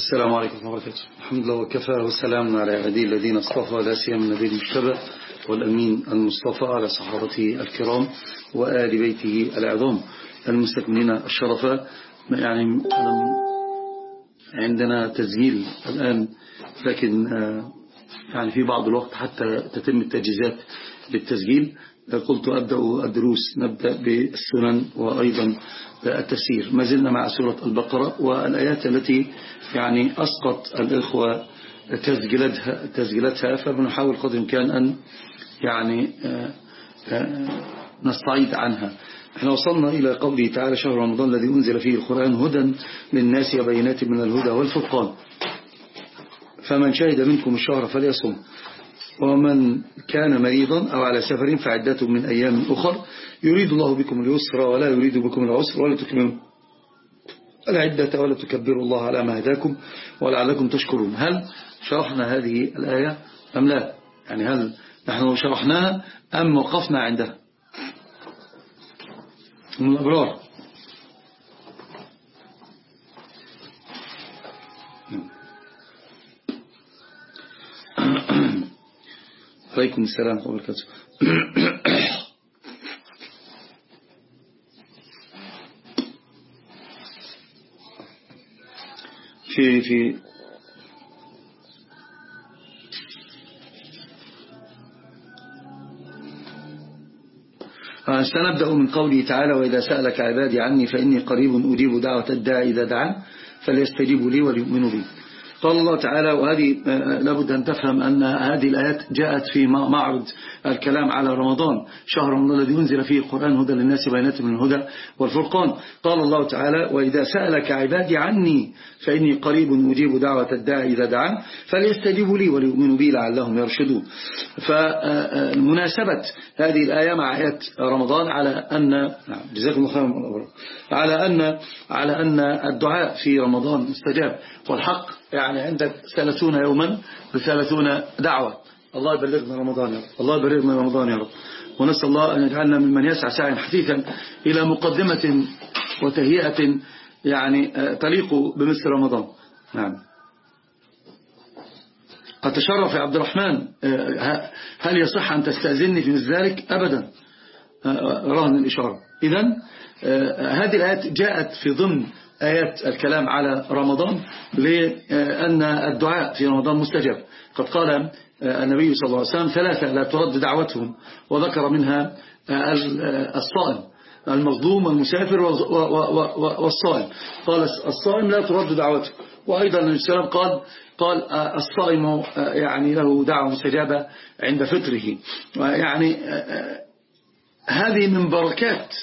السلام عليكم ورحمة الله وبركاته. الحمد لله وكفى والسلام على عبادي الذين اصطفى لا سيما النبي المجتبى والأمين المصطفى على صحابته الكرام وآل بيته العظام المستكملين الشرفاء يعني عندنا تسجيل الآن لكن يعني في بعض الوقت حتى تتم التجهيزات للتسجيل. قلت أبدأ الدروس نبدأ بالسنن وأيضا التفسير. ما زلنا مع سورة البقرة والآيات التي يعني أسقط الإخوة تسجيلتها, تسجيلتها فبنحاول قدر الإمكان أن يعني نستعيد عنها. إحنا وصلنا إلى قوله تعالى شهر رمضان الذي أنزل فيه القرآن هدى للناس وبينات من الهدى والفرقان. فمن شهد منكم الشهر فليصم. ومن كان مريضا أو على سفر فعدته من أيام أخر يريد الله بكم اليسر ولا يريد بكم العسر ولا تكملوا العدة ولا تكبروا الله على ما هداكم ولعلكم تشكرون. هل شرحنا هذه الآية أم لا؟ يعني هل نحن شرحناها أم وقفنا عندها؟ من الأبرار. عليكم السلام ورحمة الله وبركاته. في في سنبدأ من قوله تعالى وإذا سألك عبادي عني فإني قريب أجيب دعوة الداعي إذا دعان فليستجيبوا لي وليؤمنوا بي. قال الله تعالى وهذه لابد أن تفهم أن هذه الآيات جاءت في معرض الكلام على رمضان شهر رمضان الذي أنزل فيه القرآن هدى للناس بينات من الهدى والفرقان. قال الله تعالى وإذا سألك عبادي عني فإني قريب أجيب دعوة الداعي إذا دعان فليستجيبوا لي وليؤمنوا بي لعلهم يرشدون. فمناسبة هذه الآية مع آيات رمضان على أن نعم جزاكم الله خيرا. على أن على أن الدعاء في رمضان مستجاب والحق يعني عندك ثلاثون يوما بثلاثون دعوة. الله يبلغنا رمضان يا رب. الله يبلغنا رمضان يا رب. ونسأل الله أن يجعلنا ممن يسعى سعيا حثيثا إلى مقدمة وتهيئة يعني تليق بمثل رمضان. نعم. قد تشرف يا عبد الرحمن هل يصح أن تستأذني في ذلك؟ أبدا. رهن الإشارة. إذن هذه الآيات جاءت في ضمن آيات الكلام على رمضان لأن الدعاء في رمضان مستجاب. قد قال النبي صلى الله عليه وسلم ثلاثة لا ترد دعوتهم. وذكر منها الصائم المظلوم والمسافر والصائم. قال الصائم لا ترد دعوته. وأيضا النبي صلى الله عليه قال قال الصائم يعني له دعوة مستجابة عند فطره. يعني هذه من بركات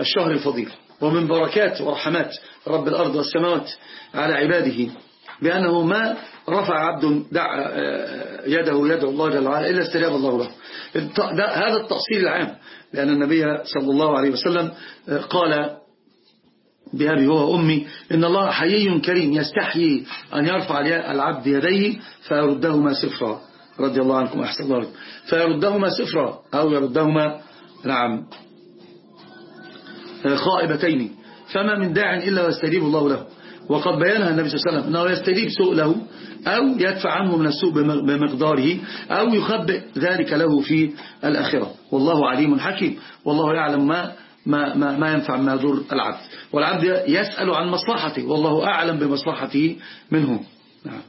الشهر الفضيل. ومن بركات ورحمات رب الأرض والسماوات على عباده بأنه ما رفع عبد دع يده يدعو الله جل وعلا إلا استجاب الله له. هذا التأصيل العام لأن النبي صلى الله عليه وسلم قال بأبي هو أمي إن الله حيي كريم يستحيي أن يرفع العبد يديه فيردهما سفرا رضي الله عنكم أحسن الله فيردهما سفرا أو يردهما نعم. خائبتين. فما من داع إلا ويستجيب الله له. وقد بيانها النبي صلى الله عليه وسلم أنه يستجيب سؤله أو يدفع عنه من السوء بمقداره أو يخبئ ذلك له في الآخرة. والله عليم حكيم. والله يعلم ما ما, ما, ما ينفع ما يضر العبد. والعبد يسأل عن مصلحته. والله أعلم بمصلحته منه. نعم.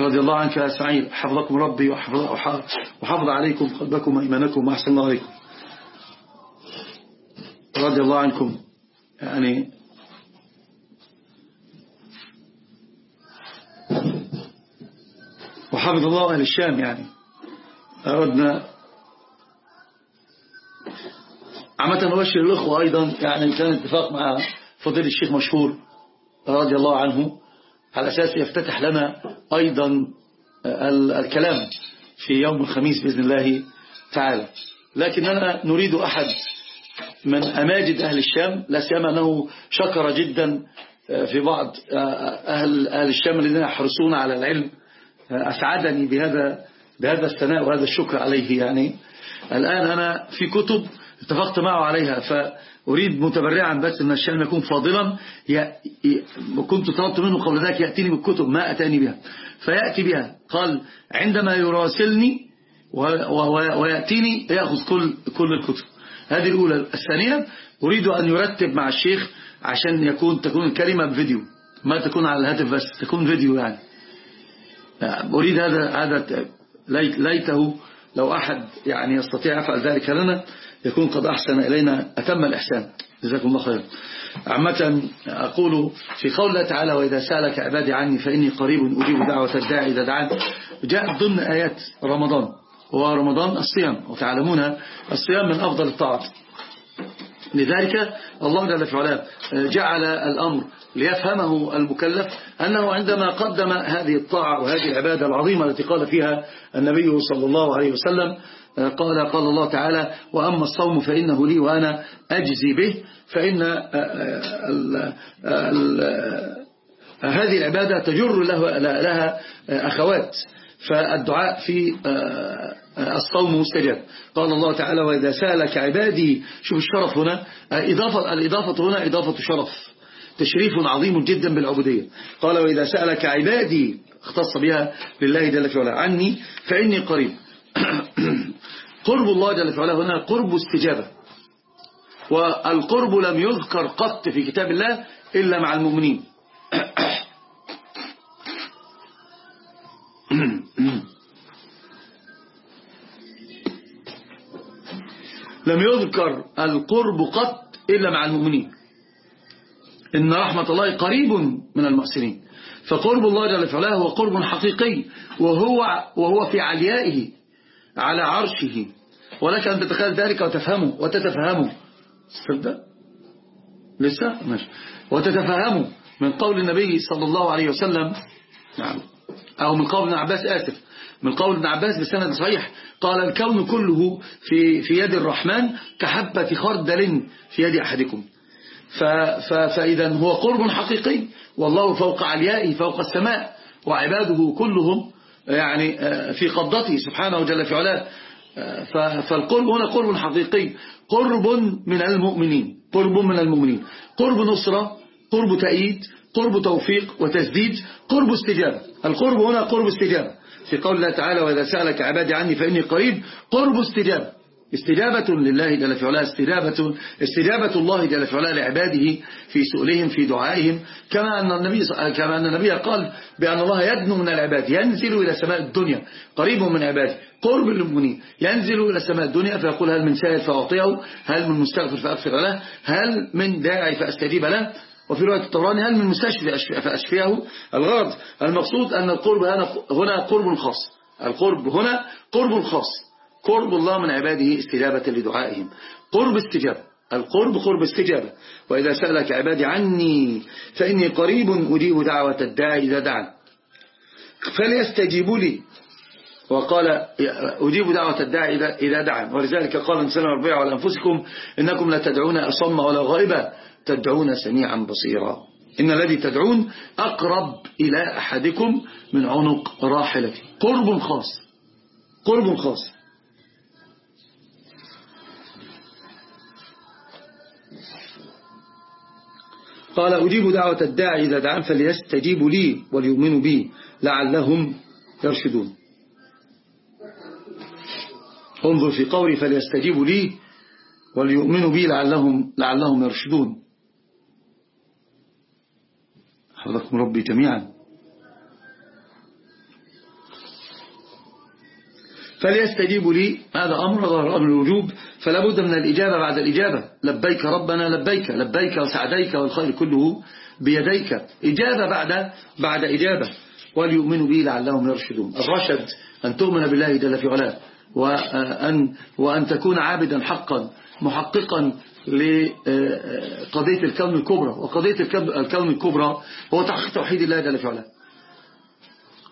رضي الله عنك يا سعيد. حفظكم ربي وحفظ, وحفظ عليكم قلبكم وإيمانكم وأحسن الله عليكم رضي الله عنكم. يعني وحفظ الله أهل الشام يعني. أردنا عامة نبشر الأخوة أيضا يعني كان اتفاق مع فضيل الشيخ مشهور رضي الله عنه. على أساس يفتتح لنا أيضا الكلام في يوم الخميس بإذن الله تعالى. لكننا نريد أحد من أماجد أهل الشام لا سيما أنه شكر جدا في بعض أهل, أهل الشام الذين يحرصون على العلم أسعدني بهذا بهذا الثناء وهذا الشكر عليه يعني. الآن أنا في كتب اتفقت معه عليها أريد متبرعا بس من الشأن يكون فاضلا كنت طلبت منه قبل ذلك يأتيني بالكتب ما أتاني بها. فيأتي بها. قال عندما يراسلني ويأتيني يأخذ كل, كل الكتب. هذه الأولى. الثانية أريد أن يرتب مع الشيخ عشان يكون تكون الكلمة بفيديو. ما تكون على الهاتف بس تكون فيديو يعني. أريد هذا هذا ليته لو أحد يعني يستطيع يفعل ذلك لنا. يكون قد أحسن إلينا أتم الإحسان. جزاكم الله خير عامة أقول في قول الله تعالى وإذا سألك عبادي عني فإني قريب أجيب دعوة الداعي إذا دعان. جاءت ضمن آيات رمضان ورمضان الصيام. وتعلمون الصيام من أفضل الطاعات. لذلك الله جل في جعل الأمر ليفهمه المكلف أنه عندما قدم هذه الطاعة وهذه العبادة العظيمة التي قال فيها النبي صلى الله عليه وسلم قال قال الله تعالى وأما الصوم فإنه لي وأنا أجزي به فإن ال ال هذه العبادة تجر له لها أخوات فالدعاء في الصوم مستجاب. قال الله تعالى وإذا سألك عبادي شوف الشرف هنا إضافة الإضافة هنا إضافة شرف تشريف عظيم جدا بالعبودية. قال وإذا سألك عبادي اختص بها لله جل في عني فإني قريب. قرب الله جل في علاه هنا قرب استجابة. والقرب لم يذكر قط في كتاب الله إلا مع المؤمنين. لم يذكر القرب قط إلا مع المؤمنين. إن رحمة الله قريب من المحسنين. فقرب الله جل وعلا هو قرب حقيقي وهو, وهو في عليائه على عرشه. ولك أن تتخيل ذلك وتفهمه وتتفهمه. استبدأ لسه؟ ماشي. وتتفهمه من قول النبي صلى الله عليه وسلم نعم أو من قول ابن عباس آسف. من قول ابن عباس بسند صحيح قال الكون كله في, في يد الرحمن كحبة خردل في يد أحدكم. فإذا هو قرب حقيقي والله فوق عليائه فوق السماء وعباده كلهم يعني آه، في قبضته سبحانه وجل في علاه. فالقرب هنا قرب حقيقي. قرب من المؤمنين. قرب من المؤمنين. قرب نصرة قرب تأييد قرب توفيق وتسديد قرب استجابة. القرب هنا قرب استجابة. في قول الله تعالى وإذا سألك عبادي عني فإني قريب. قرب استجابة. استجابة لله جل في علاه استجابة, استجابة الله جل في علاه لعباده في سؤلهم في دعائهم. كما أن النبي كما أن النبي قال بأن الله يدنو من العباد ينزل إلى سماء الدنيا قريب من عباده قرب للمؤمنين ينزل إلى سماء الدنيا فيقول هل من سائل فأعطيه هل من مستغفر فأغفر له هل من داعي فأستجيب له. وفي رواية الطبراني هل من مستشفي فأشفيه. الغرض المقصود أن القرب هنا قرب خاص القرب هنا قرب خاص. قرب الله من عباده استجابة لدعائهم. قرب استجابة. القرب قرب استجابة. وإذا سألك عبادي عني فإني قريب أجيب دعوة الداعي إذا دعا فليستجيبوا لي. وقال أجيب دعوة الداعي إذا دعا ولذلك قال انسان ربيع على أنفسكم إنكم لا تدعون أصم ولا غائبا. تدعون سميعا بصيرا. إن الذي تدعون أقرب إلى أحدكم من عنق راحلته قرب خاص. قرب خاص. قال أجيب دعوة الداعي إذا دعان فليستجيبوا لي وليؤمنوا بي لعلهم يرشدون. انظر في قولي فليستجيبوا لي وليؤمنوا بي لعلهم, لعلهم يرشدون. حفظكم ربي جميعا. فليستجيبوا لي هذا أمر ظهر أمر الوجوب. فلا بد من الإجابة بعد الإجابة. لبيك ربنا لبيك لبيك وسعديك والخير كله بيديك. إجابة بعد بعد إجابة. وليؤمنوا به لعلهم يرشدون. الرشد أن تؤمن بالله جل في علاه وأن, وأن تكون عابدا حقا محققا لقضية الكون الكبرى. وقضية الكون الكبرى هو تحقيق توحيد الله جل في علاه.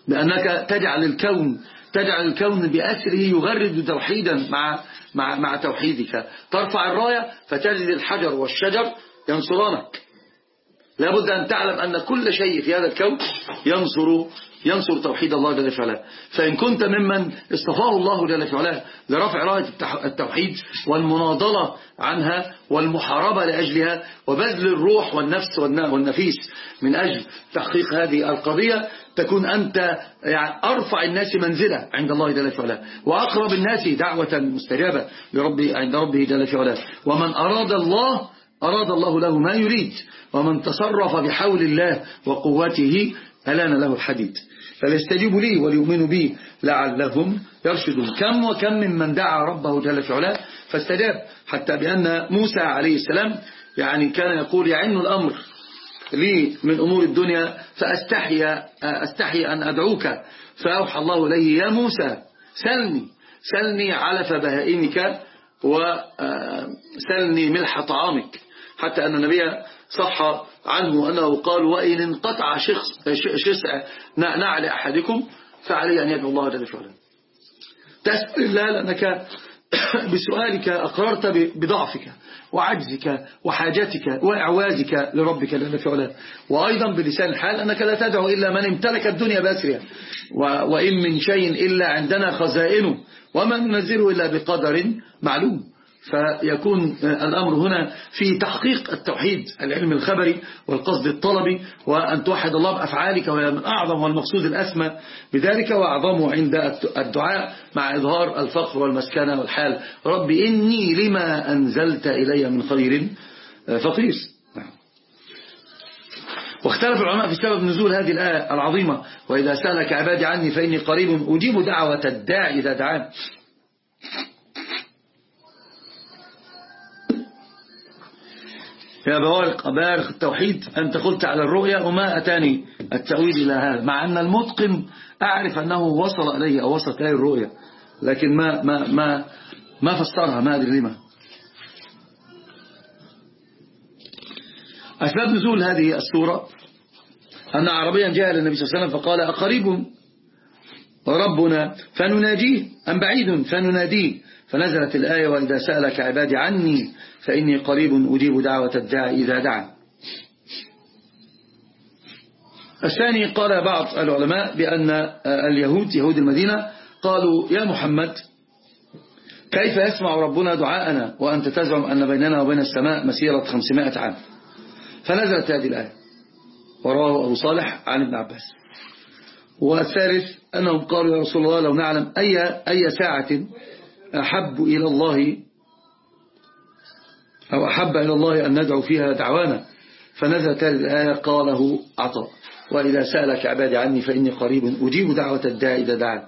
بأنك تجعل الكون تجعل الكون بأسره يغرد توحيدا مع, مع, مع توحيدك. ترفع الراية فتجد الحجر والشجر ينصرانك لابد أن تعلم أن كل شيء في هذا الكون ينصر ينصر توحيد الله جل وعلا. فإن كنت ممن اصطفاه الله جل وعلا لرفع راية التوحيد والمناضلة عنها والمحاربة لأجلها وبذل الروح والنفس والنفيس من أجل تحقيق هذه القضية تكون أنت يعني أرفع الناس منزلة عند الله جل وعلا وأقرب الناس دعوة مستجابة لربي عند ربه جل وعلا ومن أراد الله أراد الله له ما يريد. ومن تصرف بحول الله وقوته ألان له الحديد. فليستجيبوا لي وليؤمنوا بي لعلهم يرشدون. كم وكم من دعا ربه جل وعلا فاستجاب. حتى بأن موسى عليه السلام يعني كان يقول يعن الأمر. لي من أمور الدنيا فأستحي أستحي أن أدعوك. فأوحى الله إليه يا موسى سلني سلني علف بهائمك وسلني ملح طعامك. حتى أن النبي صح عنه أنه قال وإن انقطع شسع نعل أحدكم فعليه أن يدعو الله جل وعلا. تسأل الله لأنك بسؤالك أقررت بضعفك وعجزك وحاجتك وإعوازك لربك جل وعلا وأيضا بلسان الحال أنك لا تدعو إلا من امتلك الدنيا بأسرها وإن من شيء إلا عندنا خزائنه وما ننزله إلا بقدر معلوم. فيكون الأمر هنا في تحقيق التوحيد العلم الخبري والقصد الطلبي وأن توحد الله بأفعالك وهي من أعظم والمقصود الأسمى. بذلك وأعظمه عند الدعاء مع إظهار الفقر والمسكنة والحال. رب إني لما أنزلت إلي من خير فقير. نعم. واختلف العلماء في سبب نزول هذه الآية العظيمة. وإذا سألك عبادي عني فإني قريب أجيب دعوة الداعي إذا دعان. يا بوارق أبارق التوحيد أنت قلت على الرؤيا وما أتاني التأويل إلى هذا. مع أن المتقن أعرف أنه وصل إليه أو وصلت إليه الرؤيا لكن ما ما ما ما فسرها ما أدري لما. أسباب نزول هذه السورة أن عربيا جاء للنبي صلى الله عليه وسلم فقال أقريب ربنا فنناجيه أم بعيد فنناديه؟ فنزلت الآية وإذا سألك عبادي عني فإني قريب أجيب دعوة الداعي إذا دعا. الثاني قال بعض العلماء بأن اليهود يهود المدينة قالوا يا محمد كيف يسمع ربنا دعاءنا وأنت تزعم أن بيننا وبين السماء مسيرة 500 عام؟ فنزلت هذه الآية. ورواه أبو صالح عن ابن عباس. والثالث أنهم قالوا يا رسول الله لو نعلم أي, أي ساعة أحب إلى الله أو أحب إلى الله أن ندعو فيها دعوانا. فنزلت الآية قاله عطاء وإذا سألك عبادي عني فإني قريب أجيب دعوة الداعي إذا دعان.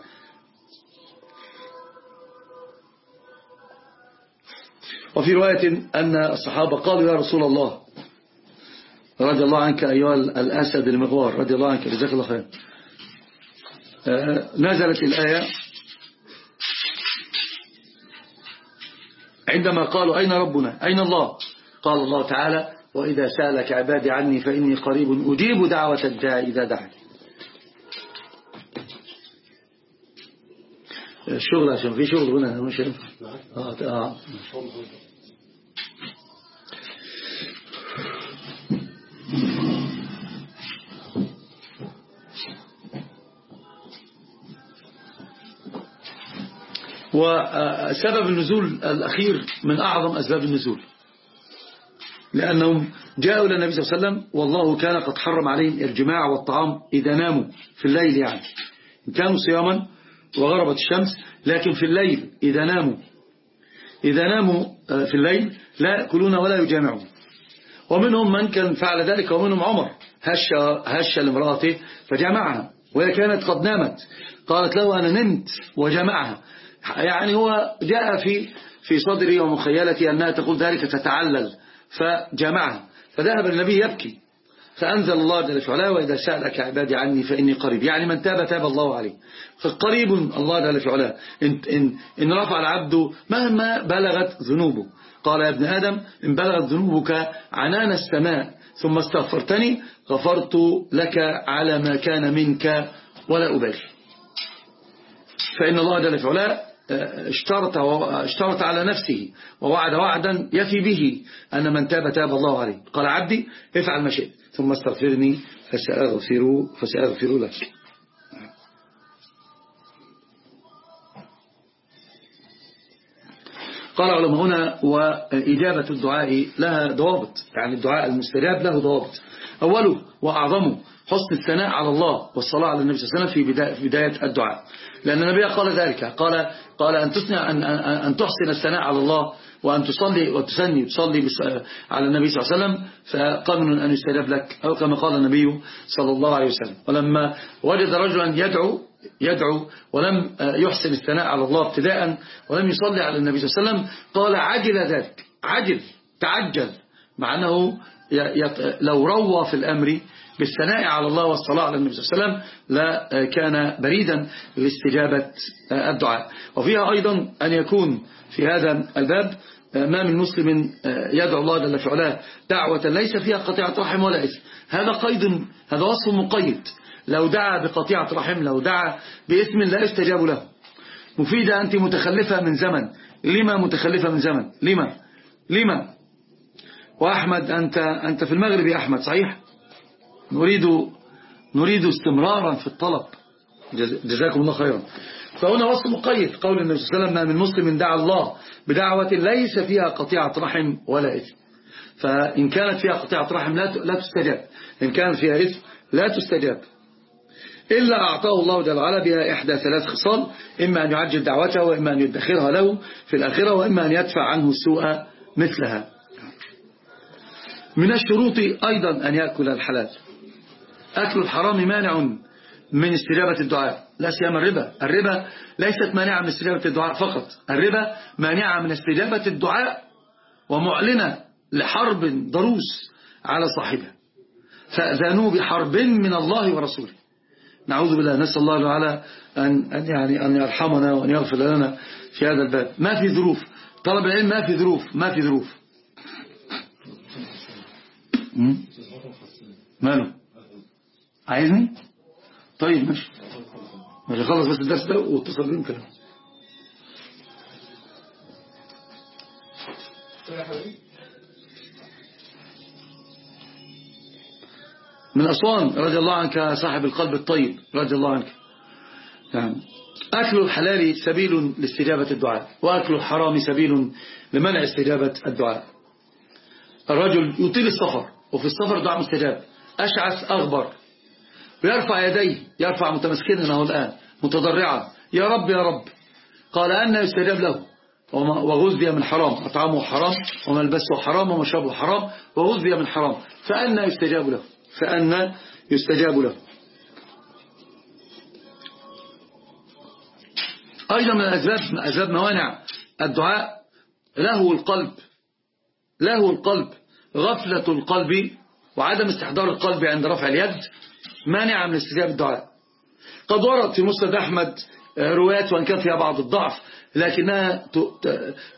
وفي رواية أن الصحابة قالوا يا رسول الله رضي الله عنك أيها الأسد المغوار رضي الله عنك جزاك الله خير. آه، نزلت الآية عندما قالوا أين ربنا؟ أين الله؟ قال الله تعالى وإذا سألك عبادي عني فإني قريب أجيب دعوة الداعي إذا دعاني. الشغل عشان في شغل هنا مش آه آه. وسبب النزول الأخير من أعظم أسباب النزول. لأنهم جاءوا إلى النبي صلى الله عليه وسلم والله كان قد حرم عليهم الجماع والطعام إذا ناموا في الليل يعني. كانوا صياما وغربت الشمس لكن في الليل إذا ناموا. إذا ناموا آه، في الليل لا يأكلون ولا يجامعون. ومنهم من كان فعل ذلك ومنهم عمر. هش, هش لامرأته فجمعها وهي كانت قد نامت. قالت له أنا نمت وجمعها. يعني هو جاء في في صدري ومخيلتي أنها تقول ذلك تتعلل فجمعها فذهب النبي يبكي فأنزل الله جل وعلا وإذا سألك عبادي عني فإني قريب. يعني من تاب تاب الله عليه. فقريب الله جل وعلا. إن, إن, إن رفع العبد مهما بلغت ذنوبه. قال يا ابن آدم إن بلغت ذنوبك عنان السماء ثم استغفرتني غفرت لك على ما كان منك ولا أبالي. فإن الله جل وعلا اشترط, اشترط على نفسه ووعد وعدا يفي به أن من تاب تاب الله عليه. قال عبدي افعل ما شئت ثم استغفرني فسأغفر, فسأغفر لك. قال علماؤنا وإجابة الدعاء لها ضوابط يعني الدعاء المستجاب له ضوابط. أوله وأعظمه حسن الثناء على الله والصلاة على النبي صلى الله عليه وسلم في بداية الدعاء. لأن النبي قال ذلك. قال قال أن تصنع أن, أن تحسن الثناء على الله وأن تصلي وتسني وتصلي على النبي صلى الله عليه وسلم فقمن أن يستجاب لك أو كما قال النبي صلى الله عليه وسلم. ولما وجد رجلا يدعو يدعو ولم يحسن الثناء على الله ابتداء ولم يصلي على النبي صلى الله عليه وسلم قال عجل ذلك. عجل. تعجل. مع أنه لو روى في الأمر بالثناء على الله والصلاة على النبي صلى الله عليه وسلم لا كان بريدا لاستجابة الدعاء. وفيها أيضا أن يكون في هذا الباب ما من مسلم يدعو الله جل في علاه دعوة ليس فيها قطيعة رحم ولا إثم. هذا قيد هذا وصف مقيد. لو دعا بقطيعة رحم لو دعا باسم لا يستجاب له. مفيدة أنت متخلفة من زمن. لما متخلفة من زمن؟ لما؟ لما؟ وأحمد أنت, أنت في المغرب يا أحمد صحيح؟ نريد نريد استمرارا في الطلب. جزاكم الله خيرا. فهنا وصف مقيد قول النبي صلى الله عليه وسلم من مسلم دعا الله بدعوة ليس فيها قطيعة رحم ولا إثم. فإن كانت فيها قطيعة رحم لا تستجاب. إن كانت فيها إثم لا تستجاب. إلا أعطاه الله جل وعلا بها إحدى ثلاث خصال إما أن يعجل دعوته وإما أن يدخرها له في الآخرة وإما أن يدفع عنه السوء مثلها. من الشروط أيضا أن يأكل الحلال. أكل الحرام مانع من استجابة الدعاء لا سيما الربا. الربا ليست مانعة من استجابة الدعاء فقط. الربا مانعة من استجابة الدعاء ومعلنة لحرب ضروس على صاحبها. فأذنوا بحرب من الله ورسوله. نعوذ بالله نسأل الله تعالى أن, أن, يعني أن يرحمنا وأن يغفر لنا في هذا الباب. ما في ظروف. طلب العلم ما في ظروف. ما في ظروف. ماله؟ عايزني؟ طيب ماشي. ماشي خلص بس الدرس ده واتصل بيهم كلام من أسوان رضي الله عنك صاحب القلب الطيب رضي الله عنك. يعني أكل الحلال سبيل لاستجابة الدعاء وأكل الحرام سبيل لمنع استجابة الدعاء. الرجل يطيل السفر وفي السفر دعاء مستجاب. أشعث أغبر. ويرفع يديه يرفع متمسكنا له الآن متضرعا. يا رب يا رب. قال أن يستجاب له. وغذي من حرام. أطعامه حرام وملبسه حرام ومشربه حرام وغذي من حرام. فأن يستجاب له. فأن يستجاب له. أيضا من الأسباب من أسباب موانع الدعاء له القلب. له القلب. غفلة القلب وعدم استحضار القلب عند رفع اليد. مانعة من استجابة الدعاء قد ورد في مسند أحمد روايات وأن كان فيها بعض الضعف لكنها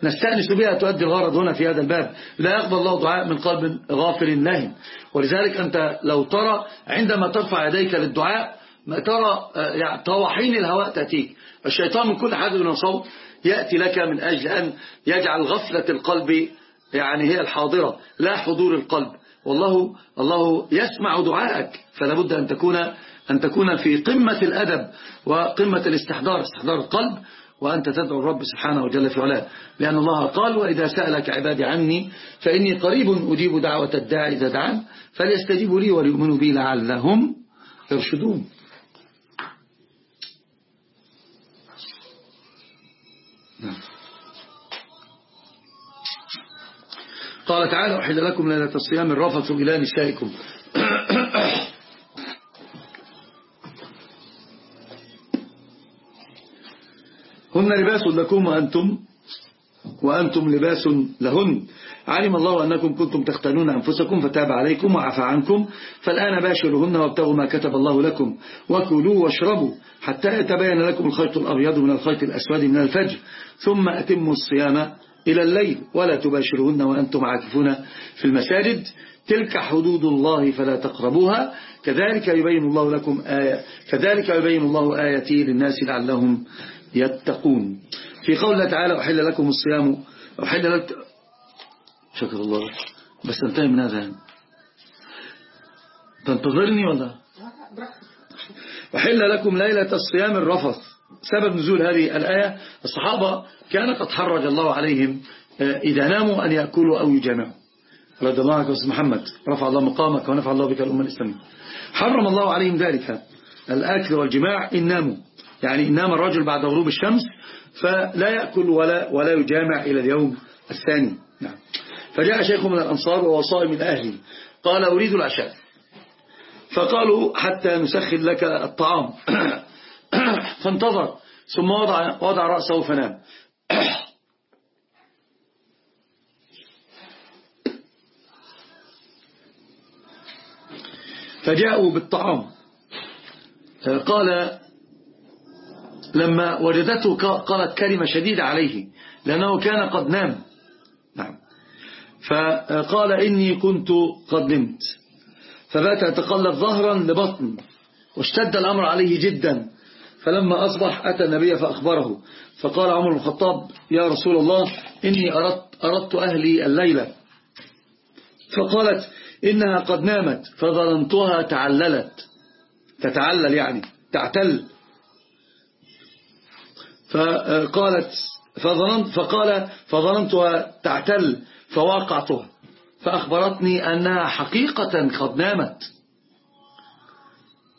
نستأنس بها تؤدي الغرض هنا في هذا الباب. لا يقبل الله دعاء من قلب غافل ناهم ولذلك أنت لو ترى عندما ترفع يديك للدعاء ما ترى يعني طواحين الهواء تأتيك. الشيطان من كل حاجة من صوت يأتي لك من أجل أن يجعل غفلة القلب يعني هي الحاضرة لا حضور القلب. والله الله يسمع دعائك فلا بد أن تكون أن تكون في قمة الأدب وقمة الاستحضار استحضار القلب وأنت تدعو الرب سبحانه وجل في علاه. لأن الله قال وإذا سألك عبادي عني فإني قريب أجيب دعوة الداعي إذا دعان فليستجيبوا لي وليؤمنوا بي لعلهم يرشدون. نعم. قال تعالى أحل لكم ليلة الصيام الرفث إلى نسائكم. هن لباس لكم وأنتم وأنتم لباس لهن. علم الله أنكم كنتم تختنون أنفسكم فتاب عليكم وعفى عنكم. فالآن باشرهن وابتغوا ما كتب الله لكم. وكلوا واشربوا حتى يتبين لكم الخيط الأبيض من الخيط الأسود من الفجر. ثم أتموا الصيام إلى الليل ولا تباشرهن وأنتم عاكفون في المساجد. تلك حدود الله فلا تقربوها. كذلك يبين الله لكم آية كذلك يبين الله آياتي للناس لعلهم يتقون. في قوله تعالى أحل لكم الصيام أحل لك شكر الله. بس انتهي من هذا. تنتظرني ولا؟ أحل لكم ليلة الصيام الرفث. سبب نزول هذه الآية الصحابة كان قد حرج الله عليهم آه، إذا ناموا أن يأكلوا أو يجامعوا. رضي الله عنك محمد. رفع الله مقامك ونفع الله بك الأمة الإسلامية. حرم الله عليهم ذلك. الأكل والجماع إن ناموا. يعني إن نام الرجل بعد غروب الشمس فلا يأكل ولا, ولا يجامع إلى اليوم الثاني. نعم. فجاء شيخ من الأنصار وهو صائم من أهله. قال أريد العشاء. فقالوا حتى نسخن لك الطعام. فانتظر ثم وضع, وضع رأسه فنام فجاءوا بالطعام. قال لما وجدته قالت كلمة شديدة عليه لأنه كان قد نام. نعم. فقال إني كنت قد نمت. فبات يتقلب ظهرا لبطن واشتد الأمر عليه جدا. فلما أصبح أتى النبي فأخبره. فقال عمر بن الخطاب يا رسول الله إني أردت, أردت أهلي الليلة. فقالت إنها قد نامت فظننتها تعللت. تتعلل يعني تعتل. فقالت فظننت فقال فظننتها تعتل فواقعتها. فأخبرتني أنها حقيقة قد نامت.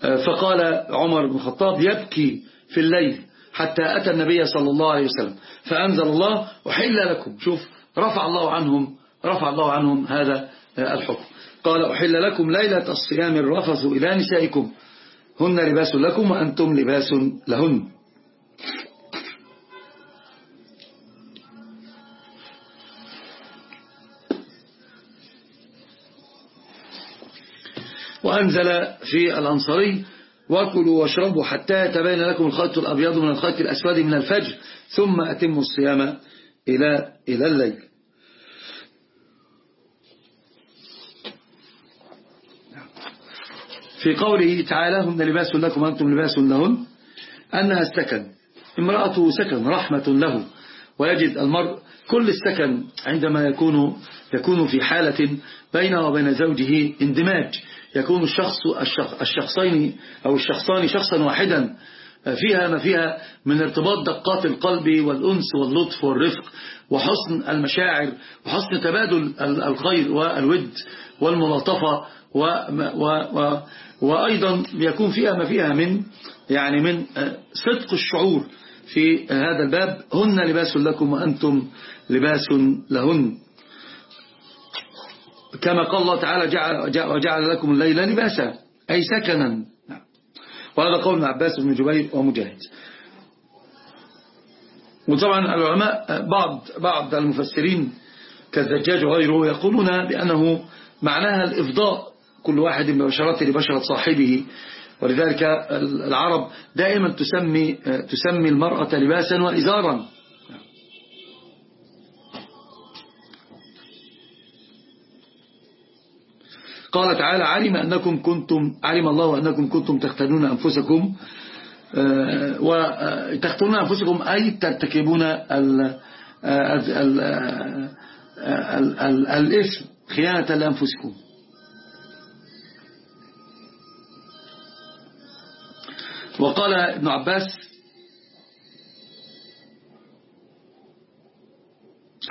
فقال عمر بن الخطاب يبكي في الليل حتى أتى النبي صلى الله عليه وسلم فأنزل الله أحل لكم. شوف رفع الله عنهم رفع الله عنهم هذا الحكم. قال أحل لكم ليلة الصيام الرفث إلى نسائكم هن لباس لكم وأنتم لباس لهن. وأنزل في الأنصري وكلوا واشربوا حتى يتبين لكم الخيط الأبيض من الخيط الأسود من الفجر ثم أتموا الصيام إلى إلى الليل. في قوله تعالى هن لباس لكم أنتم لباس لهن. أنها السكن. امرأته سكن رحمة له. ويجد المرء كل السكن عندما يكون يكون في حالة بينه وبين زوجه اندماج. يكون الشخص الشخصين أو الشخصان شخصا واحدا فيها ما فيها من ارتباط دقات القلب والأنس واللطف والرفق وحسن المشاعر وحسن تبادل الخير والود والملاطفة و و و وأيضا يكون فيها ما فيها من يعني من صدق الشعور في هذا الباب. هن لباس لكم وأنتم لباس لهن. كما قال الله تعالى جعل وجعل لكم الليل لباسا. أي سكنا. نعم. وهذا قول عباس بن جبير ومجاهد. وطبعا العلماء بعض بعض المفسرين كالزجاج وغيره يقولون بأنه معناها الإفضاء كل واحد ببشرته لبشرة صاحبه. ولذلك العرب دائما تسمي تسمي المرأة لباسا وإزارا. قال تعالى علم أنكم كنتم علم الله أنكم كنتم تختنون أنفسكم آه، وتختنون أنفسكم أي ترتكبون الإثم خيانة لأنفسكم. وقال ابن عباس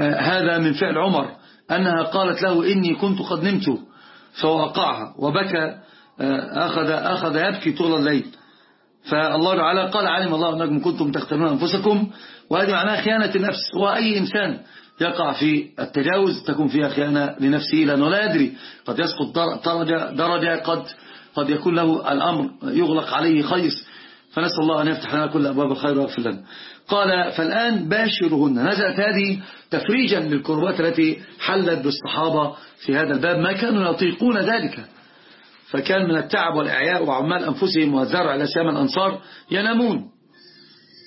آه، هذا من فعل عمر أنها قالت له إني كنت قد نمت. فوقعها. وبكى آه، أخذ, أخذ يبكي طول الليل. فالله تعالى قال علم الله أنكم كنتم تختارون أنفسكم. وهذه معناها خيانة النفس. وأي إنسان يقع في التجاوز تكون فيها خيانة لنفسه لأنه لا يدري. قد يسقط درجة, درجة قد, قد يكون له الأمر يغلق عليه خيص. فنسأل الله أن يفتح لنا كل أبواب الخير ويغفر لنا. قال فالآن باشرهن نزلت هذه تفريجا للكربات التي حلت بالصحابة في هذا الباب. ما كانوا يطيقون ذلك. فكان من التعب والإعياء وعمال أنفسهم والزرع لسيام الأنصار ينامون.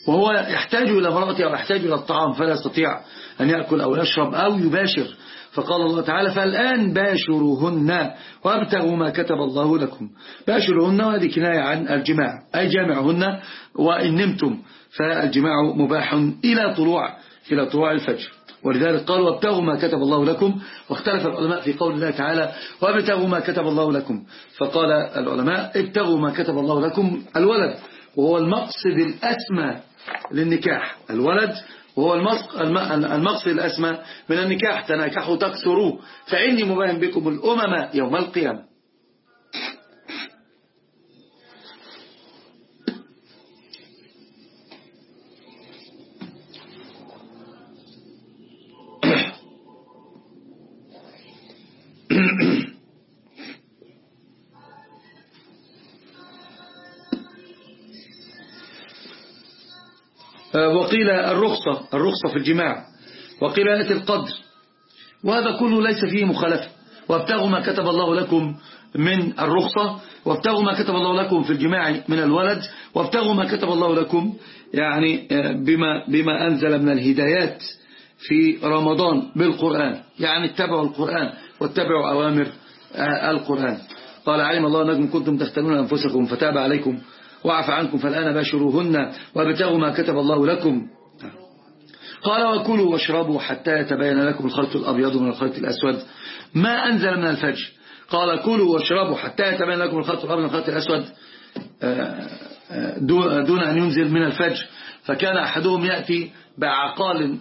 وهو يحتاج إلى مرأته أو يحتاج إلى الطعام فلا يستطيع أن يأكل أو يشرب أو يباشر. فقال الله تعالى فالآن باشروهن وابتغوا ما كتب الله لكم. باشروهن وهذه كناية عن الجماع. أي جامعهن وإن نمتم فالجماع مباح إلى طلوع إلى طلوع الفجر. ولذلك قالوا وابتغوا ما كتب الله لكم. واختلف العلماء في قول الله تعالى وابتغوا ما كتب الله لكم. فقال العلماء ابتغوا ما كتب الله لكم الولد. وهو المقصد الأسمى للنكاح. الولد وهو المقصد الأسمى من النكاح تناكحوا تكثروا فإني مباهم بكم الأمم يوم القيامة. وقيل الرخصة الرخصة في الجماع آية القدر. وهذا كله ليس فيه مخالفة. وابتغوا ما كتب الله لكم من الرخصة وابتغوا ما كتب الله لكم في الجماع من الولد وابتغوا ما كتب الله لكم يعني آه، بما, بما أنزل من الهدايات في رمضان بالقرآن. يعني اتبعوا القرآن واتبعوا أوامر آه، القرآن. قال علم الله أنكم كنتم تختنون أنفسكم فتاب عليكم وعفى عنكم فالآن باشروهن وابتغوا ما كتب الله لكم قال وكلوا واشربوا حتى يتبين لكم الخلط الأبيض من الخلط الأسود. ما أنزل من الفجر. قال كلوا واشربوا حتى يتبين لكم الخلط الأبيض من الخلط الأسود. آه، آه، دون أن ينزل من الفجر. فكان أحدهم يأتي بعقال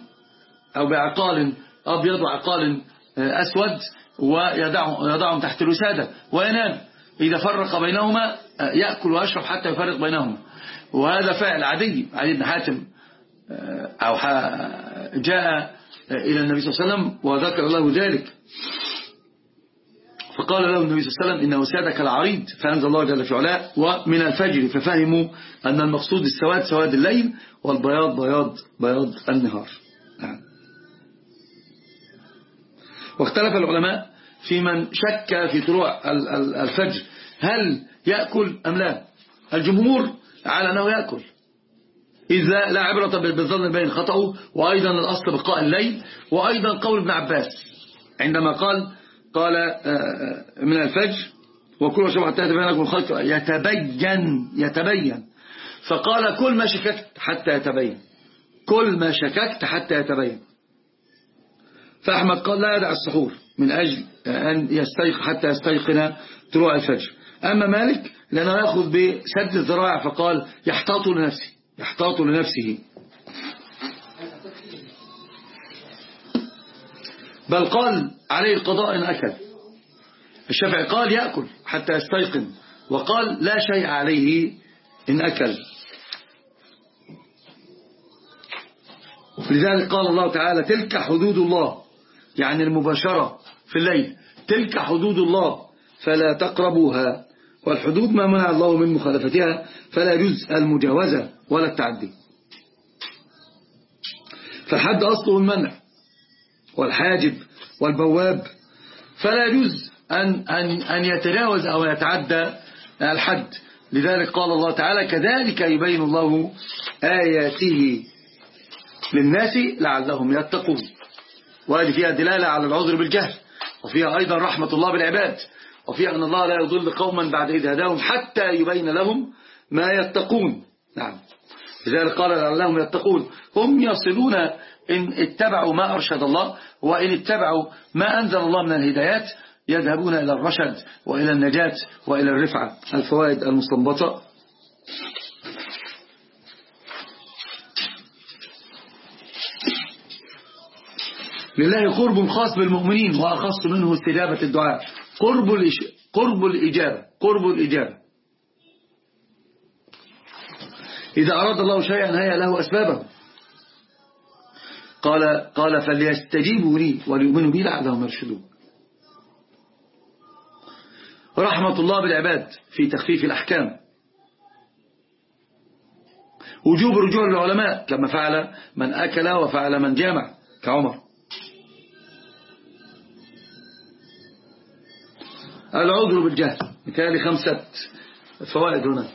أو بعقال أبيض وعقال آه، أسود ويضعهم تحت الوسادة وينام. إذا فرق بينهما يأكل ويشرب حتى يفرق بينهما. وهذا فعل عدي علي بن حاتم. أو جاء إلى النبي صلى الله عليه وسلم وذكر له ذلك. فقال له النبي صلى الله عليه وسلم إنه سادك العريض فأنزل الله جل في علاء ومن الفجر ففهموا أن المقصود السواد سواد الليل والبياض بياض بياض النهار. نعم. واختلف العلماء في من شك في طلوع الفجر هل يأكل أم لا؟ الجمهور على أنه يأكل. إذا لا عبرة بالظن بين خطأه وأيضا الأصل بقاء الليل وأيضا قول ابن عباس. عندما قال قال آه، آه، من الفجر وكل حتى يتبين لكم الخلق يتبين يتبين. فقال كل ما شككت حتى يتبين. كل ما شككت حتى يتبين. فأحمد قال لا يدع السحور من أجل أن يستيقظ حتى يستيقن طلوع الفجر. أما مالك لأنه يأخذ بسد الذراع فقال يحتاط لنفسه يحتاط لنفسه. بل قال عليه القضاء إن أكل. الشافعي قال يأكل حتى يستيقن وقال لا شيء عليه إن أكل. لذلك قال الله تعالى تلك حدود الله يعني المباشرة في الليل تلك حدود الله فلا تقربوها. والحدود ما منع الله من مخالفتها فلا يجوز المجاوزة ولا التعدي. فالحد أصله المنع والحاجب والبواب. فلا يجوز أن, أن, أن يتجاوز أو يتعدى الحد. لذلك قال الله تعالى كذلك يبين الله آياته للناس لعلهم يتقون وهذه فيها دلالة على العذر بالجهل. وفيها أيضا رحمة الله بالعباد. وفيها أن الله لا يضل قوما بعد إذ هداهم حتى يبين لهم ما يتقون. نعم. لذلك قال لعلهم يتقون. هم يصلون إن اتبعوا ما أرشد الله وإن اتبعوا ما أنزل الله من الهدايات يذهبون إلى الرشد وإلى النجاة وإلى الرفعة. الفوائد المستنبطة. لله قرب خاص بالمؤمنين وأخص منه استجابة الدعاء. قرب قرب الإجابة قرب الإجابة إذا أراد الله شيئا هيأ له أسبابه. قال قال فليستجيبوا لي وليؤمنوا بي لعلهم يرشدون. رحمة الله بالعباد في تخفيف الأحكام. وجوب رجوع العلماء كما فعل من أكل وفعل من جامع كعمر. العذر بالجهل. مثال خمسة فوائد هنا.